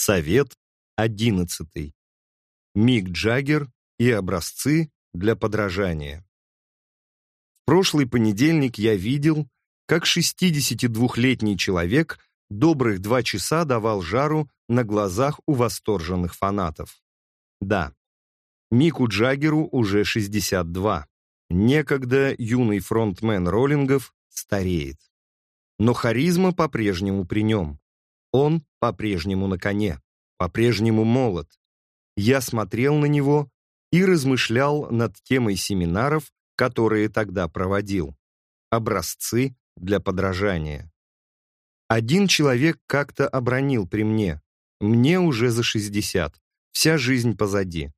Совет одиннадцатый. Мик Джаггер и образцы для подражания. В прошлый понедельник я видел, как 62-летний человек добрых два часа давал жару на глазах у восторженных фанатов. Да, Мику Джаггеру уже 62. Некогда юный фронтмен роллингов стареет. Но харизма по-прежнему при нем. Он по-прежнему на коне, по-прежнему молод. Я смотрел на него и размышлял над темой семинаров, которые тогда проводил. Образцы для подражания. Один человек как-то обронил при мне. Мне уже за 60. Вся жизнь позади.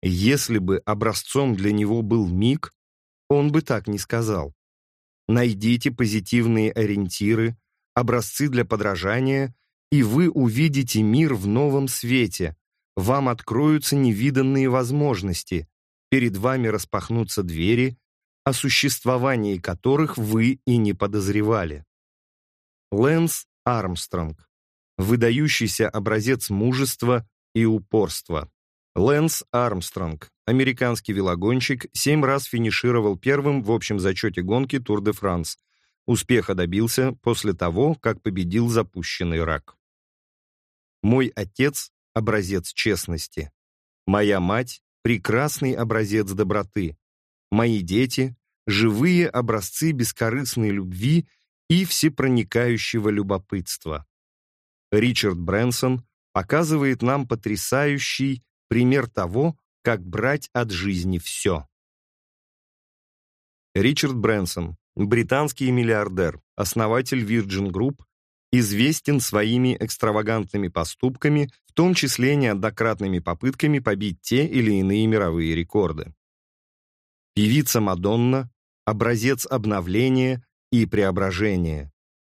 Если бы образцом для него был миг, он бы так не сказал. Найдите позитивные ориентиры, образцы для подражания, и вы увидите мир в новом свете. Вам откроются невиданные возможности, перед вами распахнутся двери, о существовании которых вы и не подозревали. Лэнс Армстронг. Выдающийся образец мужества и упорства. Лэнс Армстронг, американский велогонщик, семь раз финишировал первым в общем зачете гонки Тур де Франс. Успеха добился после того, как победил запущенный рак. Мой отец – образец честности. Моя мать – прекрасный образец доброты. Мои дети – живые образцы бескорыстной любви и всепроникающего любопытства. Ричард Брэнсон показывает нам потрясающий пример того, как брать от жизни все. Ричард Брэнсон, британский миллиардер, основатель Virgin Group, известен своими экстравагантными поступками, в том числе неоднократными попытками побить те или иные мировые рекорды. Певица Мадонна – образец обновления и преображения.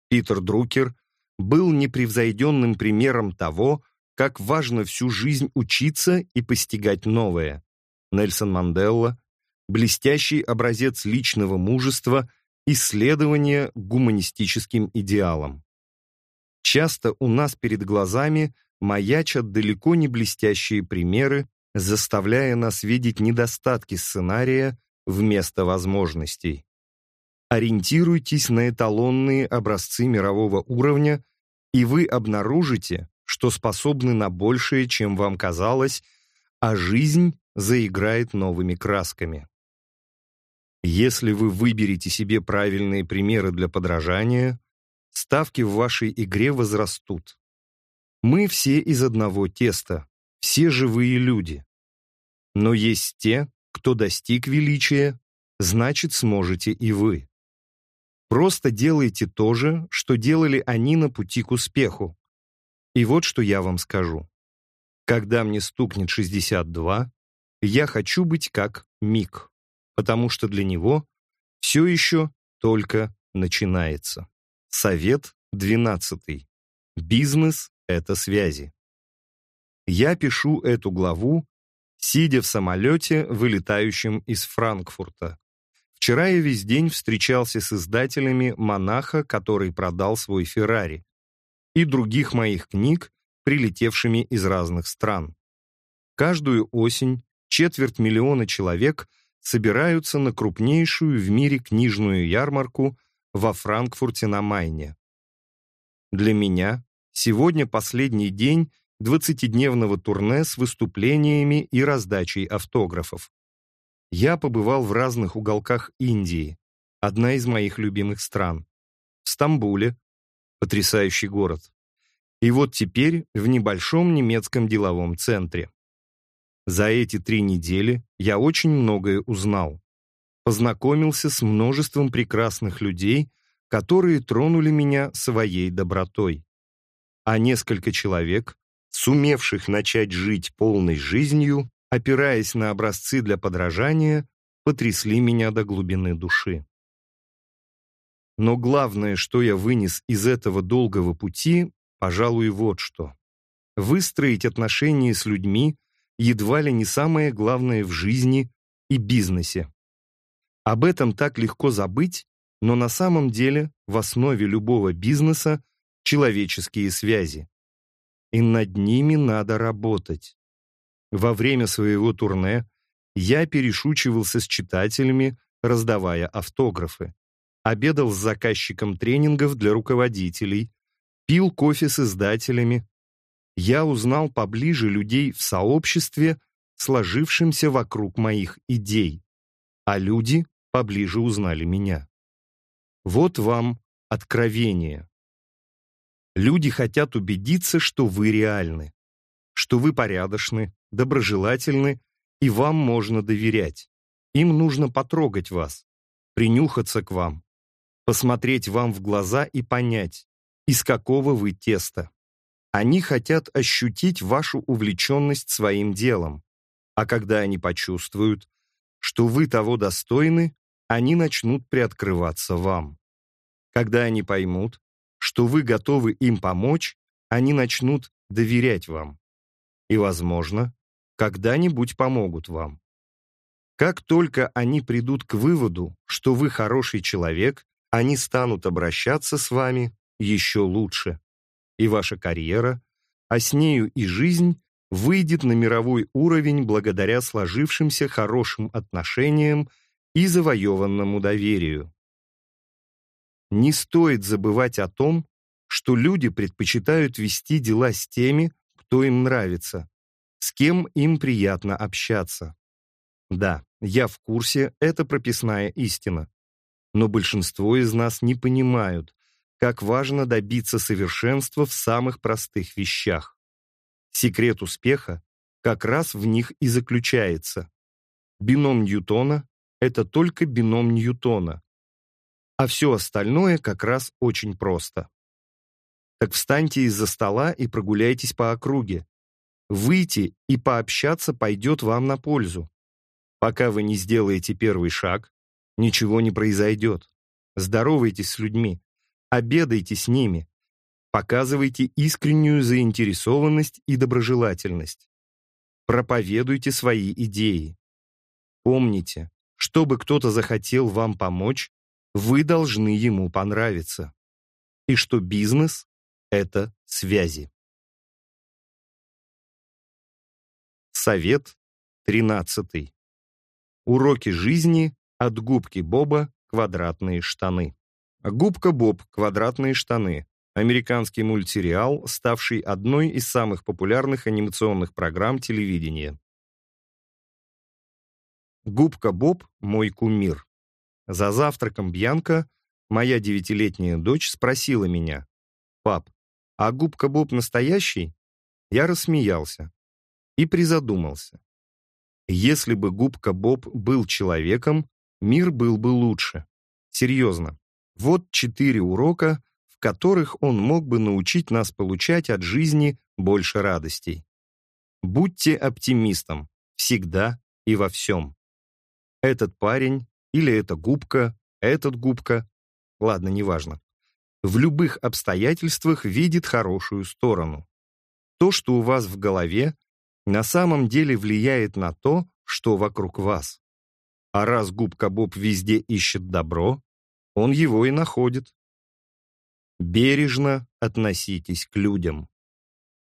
Питер Друкер был непревзойденным примером того, как важно всю жизнь учиться и постигать новое. Нельсон Манделла – блестящий образец личного мужества, исследования гуманистическим идеалам. Часто у нас перед глазами маячат далеко не блестящие примеры, заставляя нас видеть недостатки сценария вместо возможностей. Ориентируйтесь на эталонные образцы мирового уровня, и вы обнаружите, что способны на большее, чем вам казалось, а жизнь заиграет новыми красками. Если вы выберете себе правильные примеры для подражания, ставки в вашей игре возрастут. Мы все из одного теста, все живые люди. Но есть те, кто достиг величия, значит, сможете и вы. Просто делайте то же, что делали они на пути к успеху, и вот что я вам скажу. Когда мне стукнет 62, я хочу быть как Мик, потому что для него все еще только начинается. Совет 12. Бизнес — это связи. Я пишу эту главу, сидя в самолете, вылетающем из Франкфурта. Вчера я весь день встречался с издателями «Монаха», который продал свой Феррари и других моих книг, прилетевшими из разных стран. Каждую осень четверть миллиона человек собираются на крупнейшую в мире книжную ярмарку во Франкфурте на Майне. Для меня сегодня последний день 20-дневного турне с выступлениями и раздачей автографов. Я побывал в разных уголках Индии, одна из моих любимых стран. В Стамбуле, Потрясающий город. И вот теперь в небольшом немецком деловом центре. За эти три недели я очень многое узнал. Познакомился с множеством прекрасных людей, которые тронули меня своей добротой. А несколько человек, сумевших начать жить полной жизнью, опираясь на образцы для подражания, потрясли меня до глубины души. Но главное, что я вынес из этого долгого пути, пожалуй, вот что. Выстроить отношения с людьми едва ли не самое главное в жизни и бизнесе. Об этом так легко забыть, но на самом деле в основе любого бизнеса человеческие связи. и над ними надо работать. Во время своего турне я перешучивался с читателями, раздавая автографы. Обедал с заказчиком тренингов для руководителей, пил кофе с издателями. Я узнал поближе людей в сообществе, сложившемся вокруг моих идей, а люди поближе узнали меня. Вот вам откровение. Люди хотят убедиться, что вы реальны, что вы порядочны, доброжелательны, и вам можно доверять. Им нужно потрогать вас, принюхаться к вам, посмотреть вам в глаза и понять, из какого вы теста. Они хотят ощутить вашу увлеченность своим делом, а когда они почувствуют, что вы того достойны, они начнут приоткрываться вам. Когда они поймут, что вы готовы им помочь, они начнут доверять вам. И, возможно, когда-нибудь помогут вам. Как только они придут к выводу, что вы хороший человек, они станут обращаться с вами еще лучше. И ваша карьера, а с нею и жизнь, выйдет на мировой уровень благодаря сложившимся хорошим отношениям и завоеванному доверию. Не стоит забывать о том, что люди предпочитают вести дела с теми, кто им нравится, с кем им приятно общаться. Да, я в курсе, это прописная истина. Но большинство из нас не понимают, как важно добиться совершенства в самых простых вещах. Секрет успеха как раз в них и заключается. Бином Ньютона — это только бином Ньютона, а все остальное как раз очень просто. Так встаньте из-за стола и прогуляйтесь по округе. Выйти и пообщаться пойдет вам на пользу. Пока вы не сделаете первый шаг, ничего не произойдет. Здоровайтесь с людьми, обедайте с ними, показывайте искреннюю заинтересованность и доброжелательность. Проповедуйте свои идеи. Помните, чтобы кто-то захотел вам помочь, вы должны ему понравиться. И что бизнес — это связи. Совет 13. Уроки жизни от губки Боба «Квадратные штаны». Губка Боб «Квадратные штаны» американский мультсериал, ставший одной из самых популярных анимационных программ телевидения. Губка Боб – мой кумир. За завтраком Бьянка, моя девятилетняя дочь, спросила меня, «Пап, а губка Боб настоящий?» Я рассмеялся и призадумался. Если бы губка Боб был человеком, мир был бы лучше. Серьезно. Вот четыре урока, в которых он мог бы научить нас получать от жизни больше радостей. Будьте оптимистом. Всегда и во всем. Этот парень или это губка, этот губка. Ладно, неважно. В любых обстоятельствах видит хорошую сторону. То, что у вас в голове, на самом деле влияет на то, что вокруг вас. А раз губка Боб везде ищет добро, он его и находит. Бережно относитесь к людям.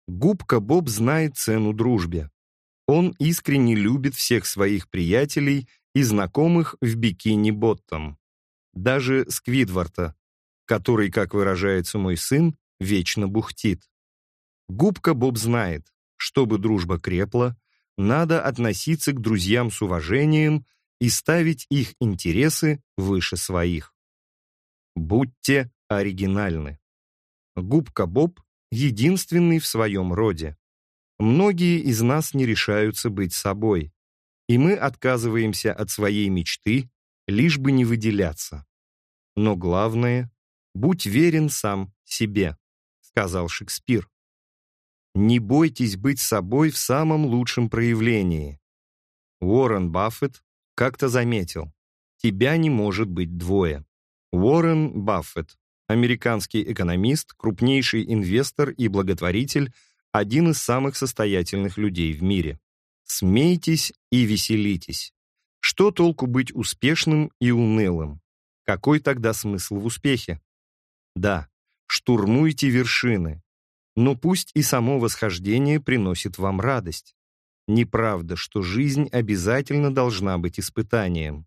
Губка Боб знает цену дружбе. Он искренне любит всех своих приятелей и знакомых в бикини-боттом. Даже Сквидварта, который, как выражается мой сын, вечно бухтит. Губка Боб знает, чтобы дружба крепла, надо относиться к друзьям с уважением и ставить их интересы выше своих. Будьте оригинальны. Губка Боб единственный в своем роде. Многие из нас не решаются быть собой, и мы отказываемся от своей мечты, лишь бы не выделяться. Но главное — будь верен сам себе, сказал Шекспир. Не бойтесь быть собой в самом лучшем проявлении. Уоррен Баффет как-то заметил, тебя не может быть двое. Уоррен Баффет, американский экономист, крупнейший инвестор и благотворитель, один из самых состоятельных людей в мире. Смейтесь и веселитесь. Что толку быть успешным и унылым? Какой тогда смысл в успехе? Да, штурмуйте вершины. но пусть и само восхождение приносит вам радость. Неправда, что жизнь обязательно должна быть испытанием.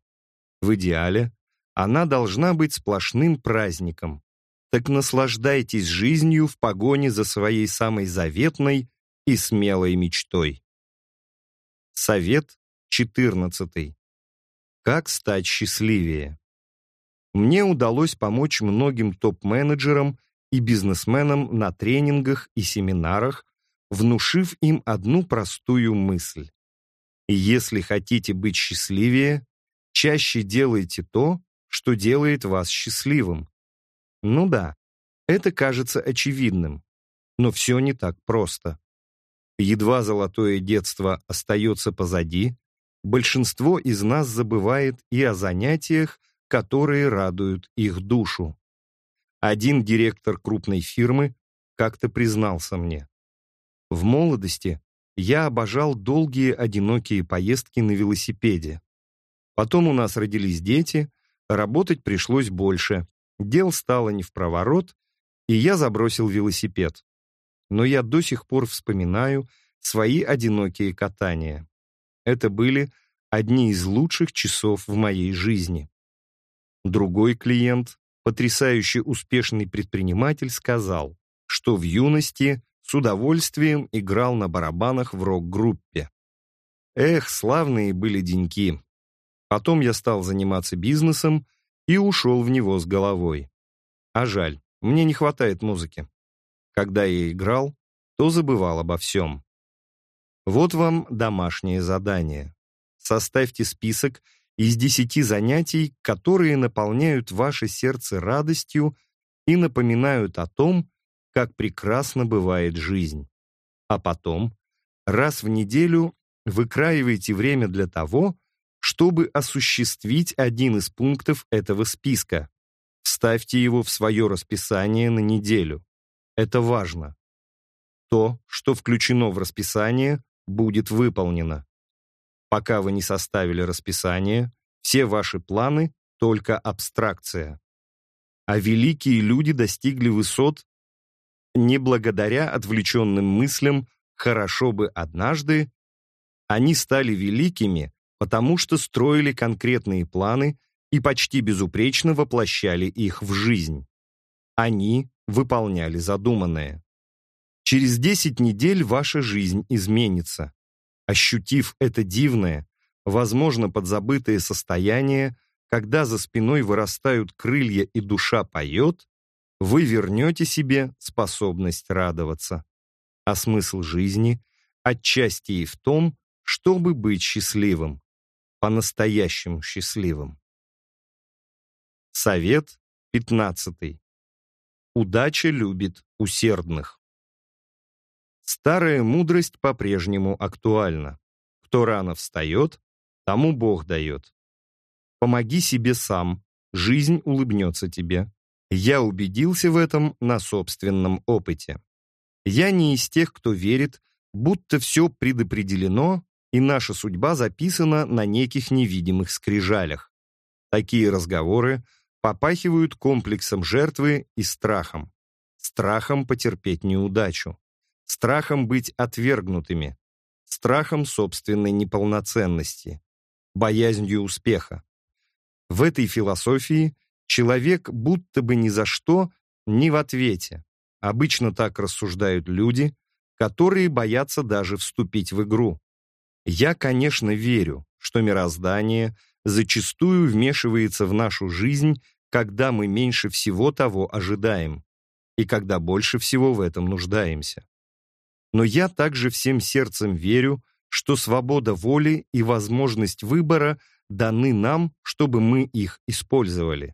В идеале она должна быть сплошным праздником. Так наслаждайтесь жизнью в погоне за своей самой заветной и смелой мечтой. Совет 14. Как стать счастливее? Мне удалось помочь многим топ-менеджерам и бизнесменам на тренингах и семинарах, внушив им одну простую мысль. Если хотите быть счастливее, чаще делайте то, что делает вас счастливым. Ну да, это кажется очевидным, но все не так просто. Едва золотое детство остается позади, большинство из нас забывает и о занятиях, которые радуют их душу. Один директор крупной фирмы как-то признался мне. В молодости я обожал долгие одинокие поездки на велосипеде. Потом у нас родились дети, работать пришлось больше, дел стало не в проворот, и я забросил велосипед но я до сих пор вспоминаю свои одинокие катания. Это были одни из лучших часов в моей жизни. Другой клиент, потрясающе успешный предприниматель, сказал, что в юности с удовольствием играл на барабанах в рок-группе. Эх, славные были деньки. Потом я стал заниматься бизнесом и ушел в него с головой. А жаль, мне не хватает музыки. Когда я играл, то забывал обо всем. Вот вам домашнее задание. Составьте список из десяти занятий, которые наполняют ваше сердце радостью и напоминают о том, как прекрасно бывает жизнь. А потом, раз в неделю, выкраивайте время для того, чтобы осуществить один из пунктов этого списка. Вставьте его в свое расписание на неделю. Это важно. То, что включено в расписание, будет выполнено. Пока вы не составили расписание, все ваши планы — только абстракция. А великие люди достигли высот не благодаря отвлеченным мыслям «хорошо бы однажды», они стали великими, потому что строили конкретные планы и почти безупречно воплощали их в жизнь. Они выполняли задуманное. Через 10 недель ваша жизнь изменится. Ощутив это дивное, возможно, подзабытое состояние, когда за спиной вырастают крылья и душа поет, вы вернете себе способность радоваться. А смысл жизни отчасти и в том, чтобы быть счастливым, по-настоящему счастливым. Совет пятнадцатый. Удача любит усердных. Старая мудрость по-прежнему актуальна. Кто рано встает, тому Бог дает. Помоги себе сам, жизнь улыбнется тебе. Я убедился в этом на собственном опыте. Я не из тех, кто верит, будто все предопределено и наша судьба записана на неких невидимых скрижалях. Такие разговоры попахивают комплексом жертвы и страхом. Страхом потерпеть неудачу. Страхом быть отвергнутыми. Страхом собственной неполноценности. Боязнью успеха. В этой философии человек будто бы ни за что не в ответе. Обычно так рассуждают люди, которые боятся даже вступить в игру. Я, конечно, верю, что мироздание зачастую вмешивается в нашу жизнь когда мы меньше всего того ожидаем и когда больше всего в этом нуждаемся. Но я также всем сердцем верю, что свобода воли и возможность выбора даны нам, чтобы мы их использовали.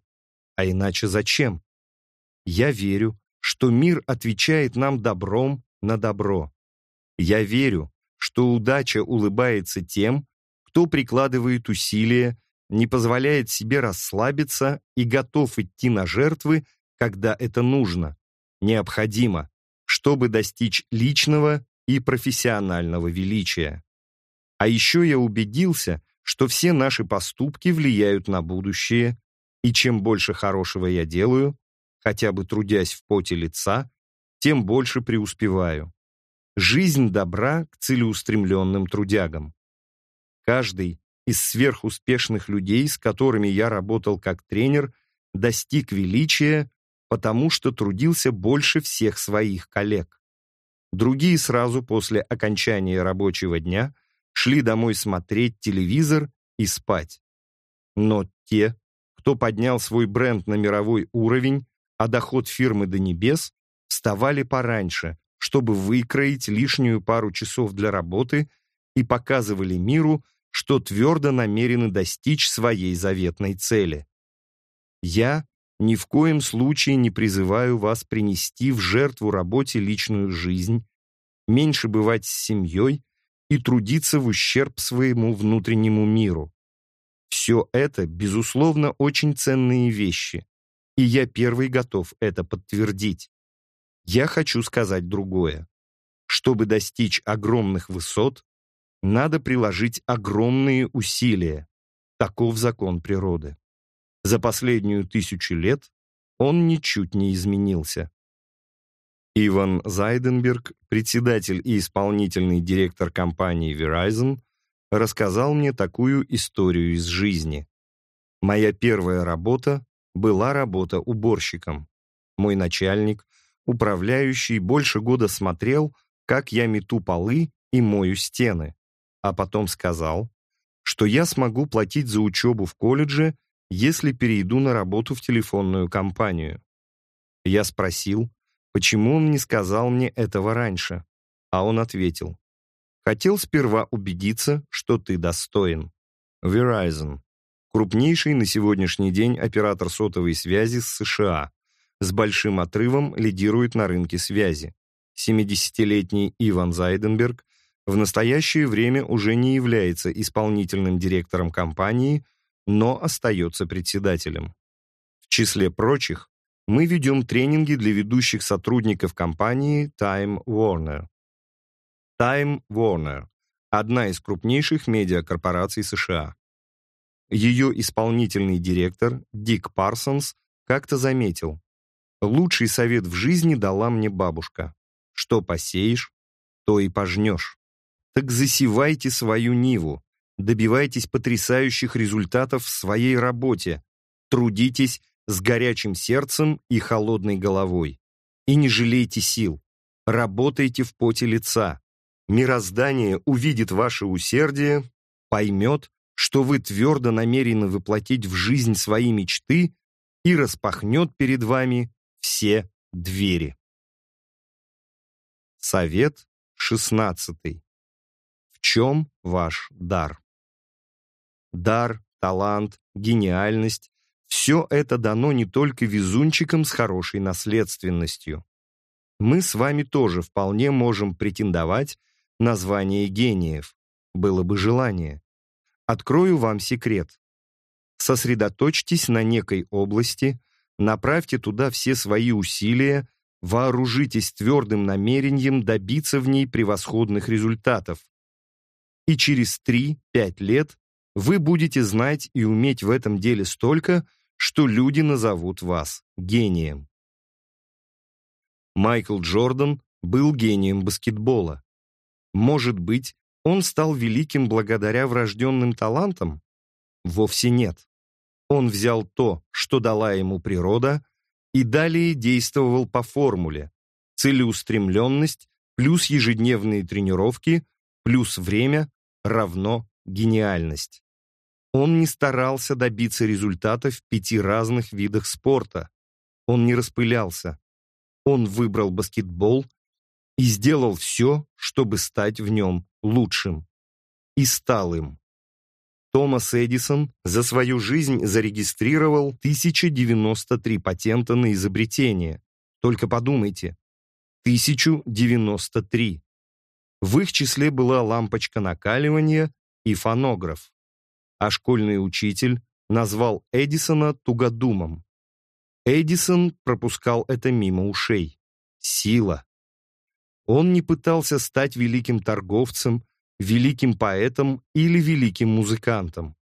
А иначе зачем? Я верю, что мир отвечает нам добром на добро. Я верю, что удача улыбается тем, кто прикладывает усилия не позволяет себе расслабиться и готов идти на жертвы, когда это нужно, необходимо, чтобы достичь личного и профессионального величия. А еще я убедился, что все наши поступки влияют на будущее, и чем больше хорошего я делаю, хотя бы трудясь в поте лица, тем больше преуспеваю. Жизнь добра к целеустремленным трудягам. Каждый из сверхуспешных людей, с которыми я работал как тренер, достиг величия, потому что трудился больше всех своих коллег. Другие сразу после окончания рабочего дня шли домой смотреть телевизор и спать. Но те, кто поднял свой бренд на мировой уровень, а доход фирмы до небес, вставали пораньше, чтобы выкроить лишнюю пару часов для работы и показывали миру, что твердо намерены достичь своей заветной цели. Я ни в коем случае не призываю вас принести в жертву работе личную жизнь, меньше бывать с семьей и трудиться в ущерб своему внутреннему миру. Все это, безусловно, очень ценные вещи, и я первый готов это подтвердить. Я хочу сказать другое. Чтобы достичь огромных высот, надо приложить огромные усилия. Таков закон природы. За последнюю тысячу лет он ничуть не изменился. Иван Зайденберг, председатель и исполнительный директор компании Verizon, рассказал мне такую историю из жизни. Моя первая работа была работа уборщиком. Мой начальник, управляющий, больше года смотрел, как я мету полы и мою стены, а потом сказал, что я смогу платить за учебу в колледже, если перейду на работу в телефонную компанию. Я спросил, почему он не сказал мне этого раньше, а он ответил, хотел сперва убедиться, что ты достоин. Verizon – крупнейший на сегодняшний день оператор сотовой связи с США, с большим отрывом лидирует на рынке связи. 70-летний Иван Зайденберг в настоящее время уже не является исполнительным директором компании, но остается председателем. В числе прочих, мы ведем тренинги для ведущих сотрудников компании Time Warner. Time Warner – одна из крупнейших медиакорпораций США. Ее исполнительный директор Дик Парсонс как-то заметил, Лучший совет в жизни дала мне бабушка. Что посеешь, то и пожнешь. Так засевайте свою ниву, добивайтесь потрясающих результатов в своей работе, трудитесь с горячим сердцем и холодной головой. И не жалейте сил, работайте в поте лица. Мироздание увидит ваше усердие, поймет, что вы твердо намерены воплотить в жизнь свои мечты и распахнет перед вами все двери. Совет шестнадцатый. В чем ваш дар? Дар, талант, гениальность – все это дано не только везунчикам с хорошей наследственностью. Мы с вами тоже вполне можем претендовать на звание гениев. Было бы желание. Открою вам секрет. Сосредоточьтесь на некой области – Направьте туда все свои усилия, вооружитесь твердым намерением добиться в ней превосходных результатов. И через 3-5 лет вы будете знать и уметь в этом деле столько, что люди назовут вас гением. Майкл Джордан был гением баскетбола. Может быть, он стал великим благодаря врожденным талантам? Вовсе нет. Он взял то, что дала ему природа, и далее действовал по формуле целеустремленность плюс ежедневные тренировки плюс время равно гениальность. Он не старался добиться результата в пяти разных видах спорта. Он не распылялся. Он выбрал баскетбол и сделал все, чтобы стать в нем лучшим. И стал им. Томас Эдисон за свою жизнь зарегистрировал 1093 патента на изобретение. Только подумайте, 1093. В их числе была лампочка накаливания и фонограф. А школьный учитель назвал Эдисона тугодумом. Эдисон пропускал это мимо ушей. Сила. Он не пытался стать великим торговцем, великим поэтом или великим музыкантом.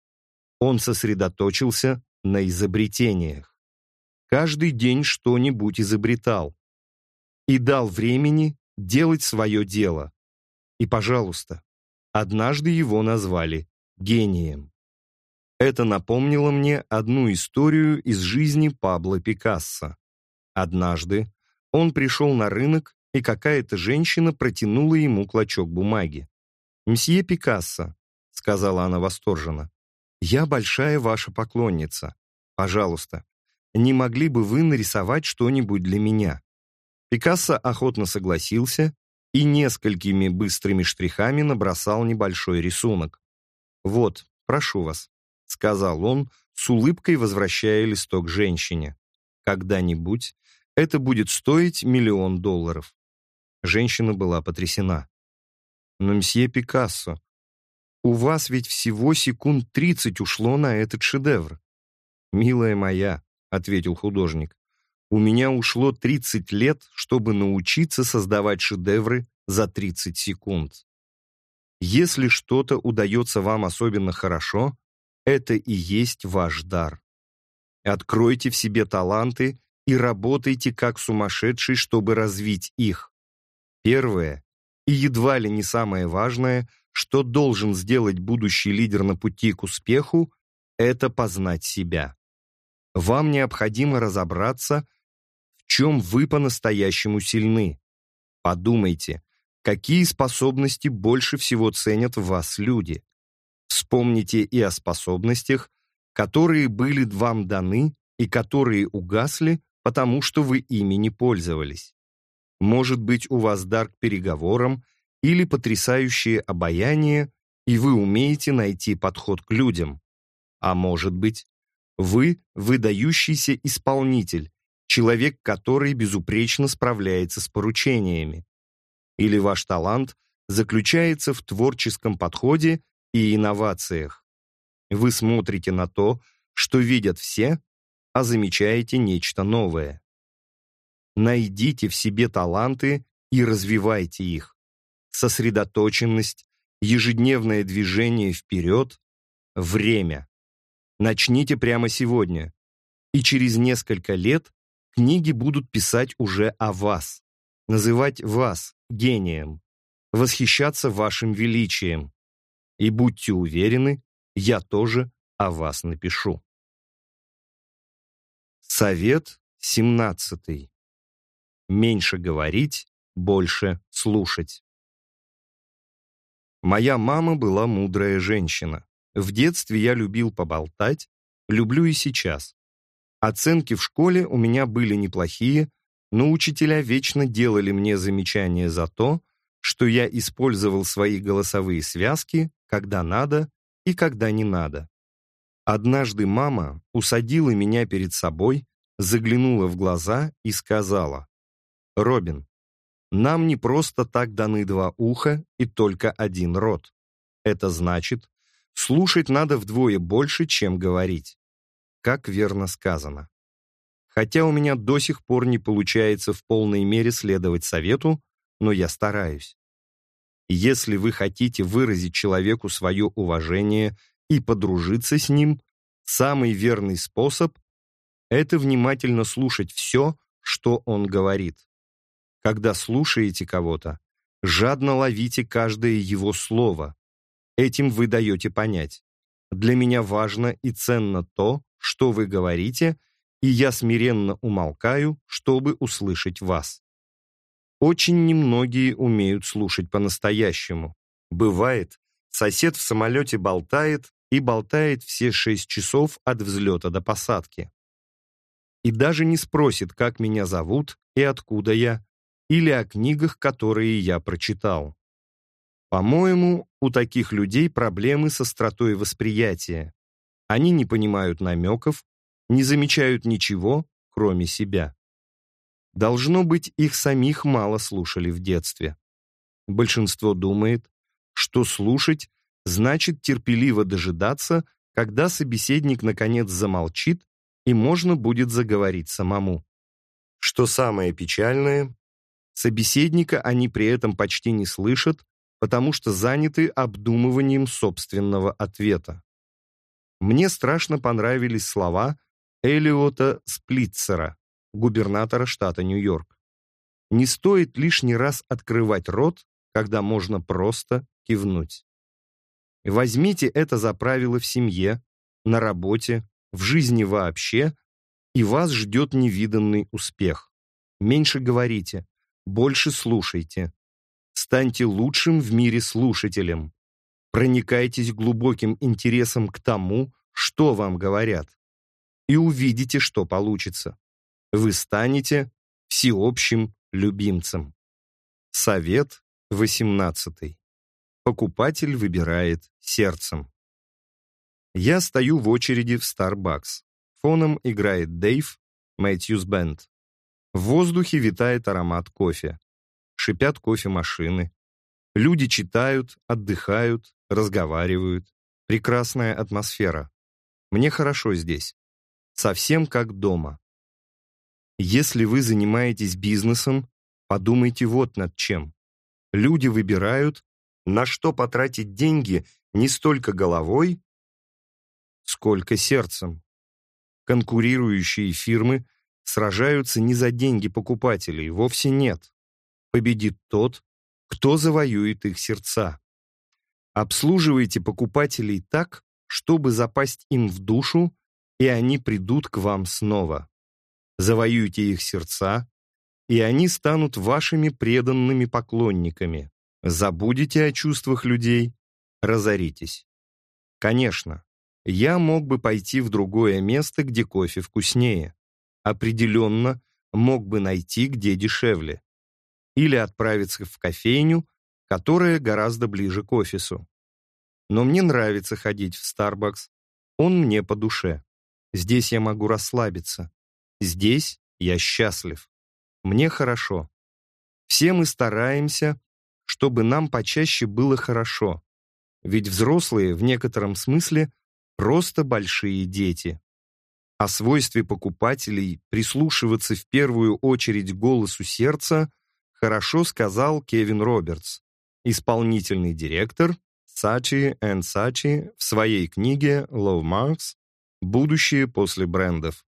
Он сосредоточился на изобретениях. Каждый день что-нибудь изобретал. и дал времени делать свое дело. И, пожалуйста, однажды его назвали гением. Это напомнило мне одну историю из жизни Пабло Пикассо. Однажды он пришел на рынок, и какая-то женщина протянула ему клочок бумаги. «Мсье Пикассо», — сказала она восторженно, — «я большая ваша поклонница. Пожалуйста, не могли бы вы нарисовать что-нибудь для меня?» Пикассо охотно согласился и несколькими быстрыми штрихами набросал небольшой рисунок. «Вот, прошу вас», — сказал он, с улыбкой возвращая листок женщине. «Когда-нибудь это будет стоить миллион долларов». Женщина была потрясена. «Но, мсье Пикассо, у вас ведь всего секунд тридцать ушло на этот шедевр». «Милая моя», — ответил художник, «у меня ушло тридцать лет, чтобы научиться создавать шедевры за тридцать секунд». Если что-то удается вам особенно хорошо, это и есть ваш дар. Откройте в себе таланты и работайте как сумасшедший, чтобы развить их. Первое, и едва ли не самое важное, что должен сделать будущий лидер на пути к успеху, это познать себя. Вам необходимо разобраться, в чем вы по-настоящему сильны. Подумайте, какие способности больше всего ценят в вас люди. Вспомните и о способностях, которые были вам даны и которые угасли, потому что вы ими не пользовались. Может быть, у вас дар к переговорам или потрясающее обаяние, и вы умеете найти подход к людям. А может быть, вы выдающийся исполнитель, человек, который безупречно справляется с поручениями. Или ваш талант заключается в творческом подходе и инновациях. Вы смотрите на то, что видят все, а замечаете нечто новое. Найдите в себе таланты и развивайте их. Сосредоточенность, ежедневное движение вперед, время. Начните прямо сегодня, и через несколько лет книги будут писать уже о вас, называть вас гением, восхищаться вашим величием. И будьте уверены, я тоже о вас напишу. Совет 17. Меньше говорить, больше слушать. Моя мама была мудрая женщина. В детстве я любил поболтать, люблю и сейчас. Оценки в школе у меня были неплохие, но учителя вечно делали мне замечания за то, что я использовал свои голосовые связки, когда надо и когда не надо. Однажды мама усадила меня перед собой, заглянула в глаза и сказала, «Робин, нам не просто так даны два уха и только один рот. Это значит, слушать надо вдвое больше, чем говорить. Как верно сказано хотя у меня до сих пор не получается в полной мере следовать совету, но я стараюсь. Если вы хотите выразить человеку свое уважение и подружиться с ним, самый верный способ — это внимательно слушать все, что он говорит. Когда слушаете кого-то, жадно ловите каждое его слово. Этим вы даете понять. Для меня важно и ценно то, что вы говорите — и я смиренно умолкаю, чтобы услышать вас. Очень немногие умеют слушать по-настоящему. Бывает, сосед в самолете болтает и болтает все шесть часов от взлета до посадки. И даже не спросит, как меня зовут и откуда я, или о книгах, которые я прочитал. По-моему, у таких людей проблемы со остротой восприятия. Они не понимают намеков, не замечают ничего, кроме себя. Должно быть, их самих мало слушали в детстве. Большинство думает, что слушать значит терпеливо дожидаться, когда собеседник наконец замолчит и можно будет заговорить самому. Что самое печальное, собеседника они при этом почти не слышат, потому что заняты обдумыванием собственного ответа. Мне страшно понравились слова, Элиота Сплитцера, губернатора штата Нью-Йорк. не стоит лишний раз открывать рот, когда можно просто кивнуть. Возьмите это за правило в семье, на работе, в жизни вообще, и вас ждет невиданный успех. Меньше говорите, больше слушайте. Станьте лучшим в мире слушателем. Проникайтесь глубоким интересом к тому, что вам говорят. И увидите, что получится. Вы станете всеобщим любимцем. Совет 18. Покупатель выбирает сердцем. Я стою в очереди в Starbucks. Фоном играет Дэйв, Мэтьюс Бенд. В воздухе витает аромат кофе. Шипят кофемашины. Люди читают, отдыхают, разговаривают. Прекрасная атмосфера. Мне хорошо здесь. Совсем как дома. Если вы занимаетесь бизнесом, подумайте вот над чем. Люди выбирают, на что потратить деньги не столько головой, сколько сердцем. Конкурирующие фирмы сражаются не за деньги покупателей, вовсе нет. Победит тот, кто завоюет их сердца. Обслуживайте покупателей так, чтобы запасть им в душу, и они придут к вам снова. Завоюйте их сердца, и они станут вашими преданными поклонниками. Забудете о чувствах людей, разоритесь. Конечно, я мог бы пойти в другое место, где кофе вкуснее. Определенно, мог бы найти, где дешевле. Или отправиться в кофейню, которая гораздо ближе к офису. Но мне нравится ходить в Starbucks. Он мне по душе. Здесь я могу расслабиться. Здесь я счастлив. Мне хорошо. Все мы стараемся, чтобы нам почаще было хорошо. Ведь взрослые в некотором смысле просто большие дети. О свойстве покупателей прислушиваться в первую очередь голосу сердца хорошо сказал Кевин Робертс, исполнительный директор Saatchi Saatchi в своей книге «Love Marks. Будущее после брендов».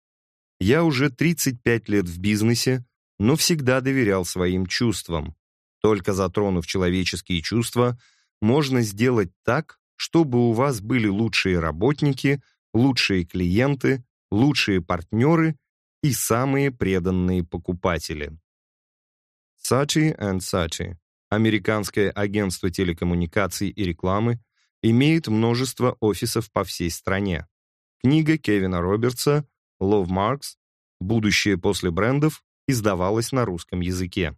Я уже 35 лет в бизнесе, но всегда доверял своим чувствам. Только затронув человеческие чувства, можно сделать так, чтобы у вас были лучшие работники, лучшие клиенты, лучшие партнеры и самые преданные покупатели. Saatchi Saatchi, американское агентство телекоммуникаций и рекламы, имеет множество офисов по всей стране. Книга Кевина Робертса «Love Marks. Будущее после брендов» издавалась на русском языке.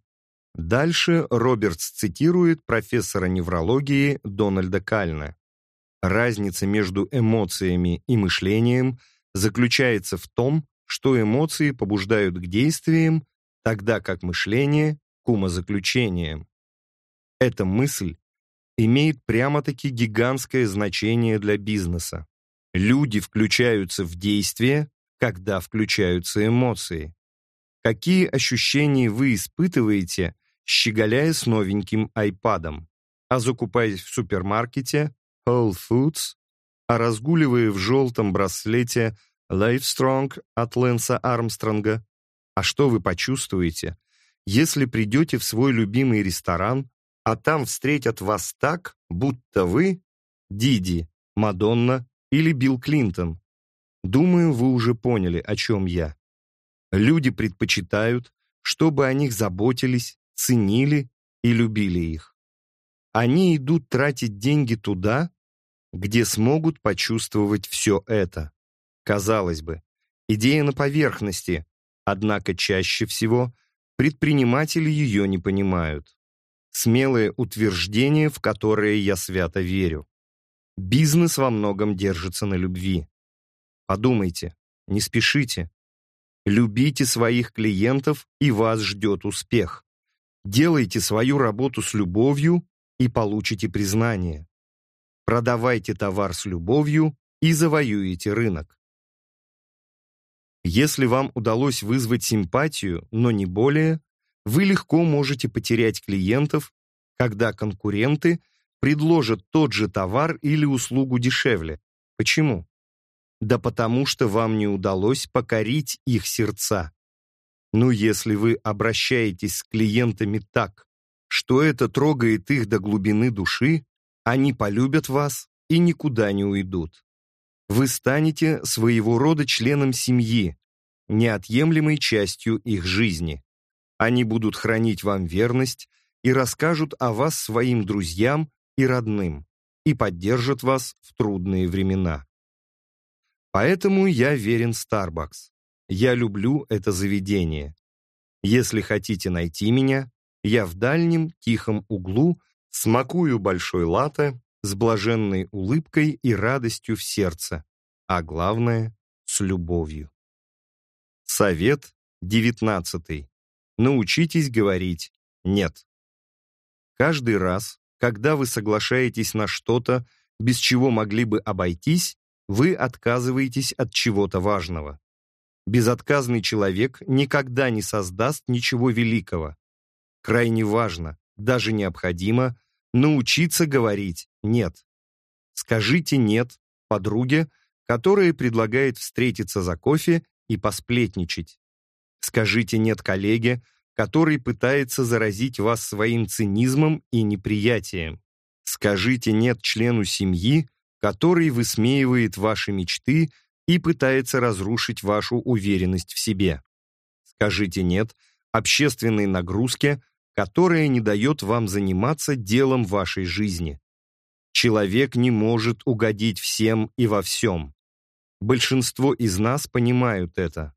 Дальше Робертс цитирует профессора неврологии Дональда Кальна. Разница между эмоциями и мышлением заключается в том, что эмоции побуждают к действиям, тогда как мышление — к умозаключениям. Эта мысль имеет прямо-таки гигантское значение для бизнеса. Люди включаются в действие, когда включаются эмоции. Какие ощущения вы испытываете, щеголяя с новеньким айпадом, а закупаясь в супермаркете Whole Foods, а разгуливая в желтом браслете Livestrong от Лэнса Армстронга? А что вы почувствуете, если придете в свой любимый ресторан, а там встретят вас так, будто вы Диди, Мадонна или Билл Клинтон? Думаю, вы уже поняли, о чем я. Люди предпочитают, чтобы о них заботились, ценили и любили их. Они идут тратить деньги туда, где смогут почувствовать все это. Казалось бы, идея на поверхности, однако чаще всего предприниматели ее не понимают. Смелое утверждение, в которое я свято верю. Бизнес во многом держится на любви. Подумайте, не спешите, Любите своих клиентов, и вас ждет успех. Делайте свою работу с любовью и получите признание. Продавайте товар с любовью и завоюете рынок. Если вам удалось вызвать симпатию, но не более, вы легко можете потерять клиентов, когда конкуренты предложат тот же товар или услугу дешевле. Почему? Да потому что вам не удалось покорить их сердца. Но если вы обращаетесь с клиентами так, что это трогает их до глубины души, они полюбят вас и никуда не уйдут. Вы станете своего рода членом семьи, неотъемлемой частью их жизни. Они будут хранить вам верность и расскажут о вас своим друзьям и родным, и поддержат вас в трудные времена. Поэтому я верен Starbucks. Я люблю это заведение. Если хотите найти меня, я в дальнем тихом углу смакую большой латте с блаженной улыбкой и радостью в сердце, а главное — с любовью. Совет девятнадцатый. Научитесь говорить «нет». Каждый раз, когда вы соглашаетесь на что-то, без чего могли бы обойтись, вы отказываетесь от чего-то важного. Безотказный человек никогда не создаст ничего великого. Крайне важно, даже необходимо, научиться говорить «нет». Скажите «нет» подруге, которая предлагает встретиться за кофе и посплетничать. Скажите «нет» коллеге, который пытается заразить вас своим цинизмом и неприятием. Скажите «нет» члену семьи, который высмеивает ваши мечты и пытается разрушить вашу уверенность в себе. Скажите «нет» общественной нагрузке, которая не дает вам заниматься делом вашей жизни. Человек не может угодить всем и во всем. Большинство из нас понимают это.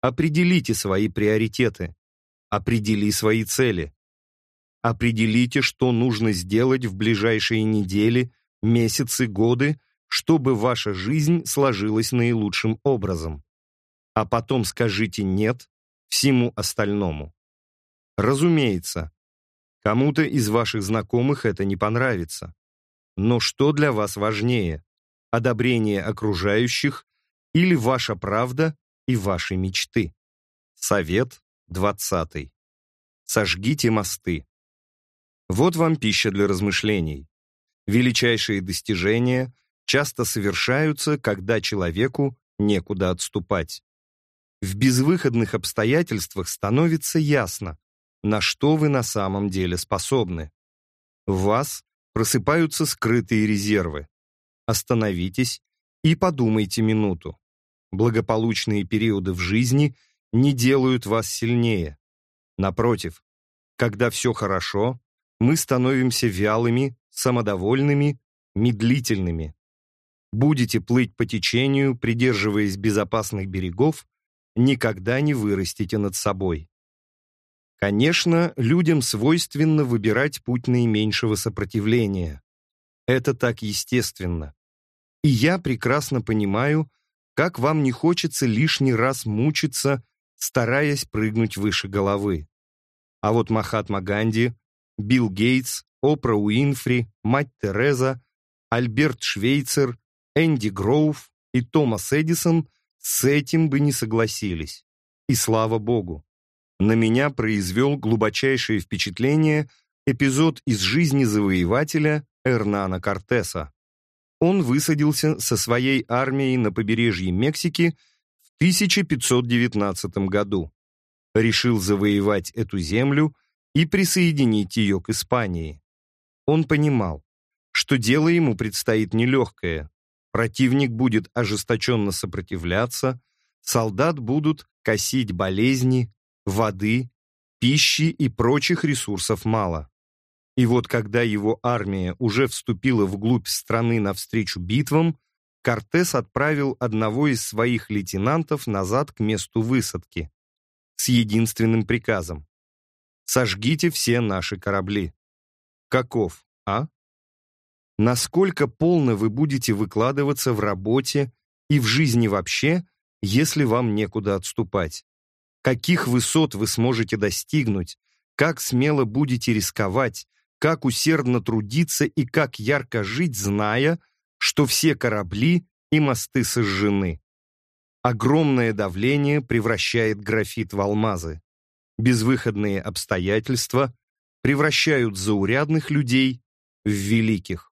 Определите свои приоритеты. Определи свои цели. Определите, что нужно сделать в ближайшие недели, месяцы, годы, чтобы ваша жизнь сложилась наилучшим образом. А потом скажите «нет» всему остальному. Разумеется, кому-то из ваших знакомых это не понравится. Но что для вас важнее? Одобрение окружающих или ваша правда и ваши мечты? Совет 20. Сожгите мосты. Вот вам пища для размышлений. Величайшие достижения часто совершаются, когда человеку некуда отступать. В безвыходных обстоятельствах становится ясно, на что вы на самом деле способны. В вас просыпаются скрытые резервы. Остановитесь и подумайте минуту. Благополучные периоды в жизни не делают вас сильнее. Напротив, когда все хорошо, мы становимся вялыми, самодовольными, медлительными. Будете плыть по течению, придерживаясь безопасных берегов, никогда не вырастите над собой. Конечно, людям свойственно выбирать путь наименьшего сопротивления. Это так естественно. И я прекрасно понимаю, как вам не хочется лишний раз мучиться, стараясь прыгнуть выше головы. А вот Махатма Ганди, Билл Гейтс, Опра Уинфри, мать Тереза, Альберт Швейцер, Энди Гроув и Томас Эдисон с этим бы не согласились. И слава богу. На меня произвел глубочайшее впечатление эпизод из жизни завоевателя Эрнана Кортеса. Он высадился со своей армией на побережье Мексики в 1519 году. Решил завоевать эту землю и присоединить ее к Испании. Он понимал, что дело ему предстоит нелегкое. Противник будет ожесточенно сопротивляться, солдат будут косить болезни, воды, пищи и прочих ресурсов мало. И вот когда его армия уже вступила вглубь страны навстречу битвам, Кортес отправил одного из своих лейтенантов назад к месту высадки с единственным приказом «Сожгите все наши корабли». Каков, а? Насколько полно вы будете выкладываться в работе и в жизни вообще, если вам некуда отступать? Каких высот вы сможете достигнуть, как смело будете рисковать, как усердно трудиться и как ярко жить, зная, что все корабли и мосты сожжены. Огромное давление превращает графит в алмазы. Безвыходные обстоятельства превращают заурядных людей в великих.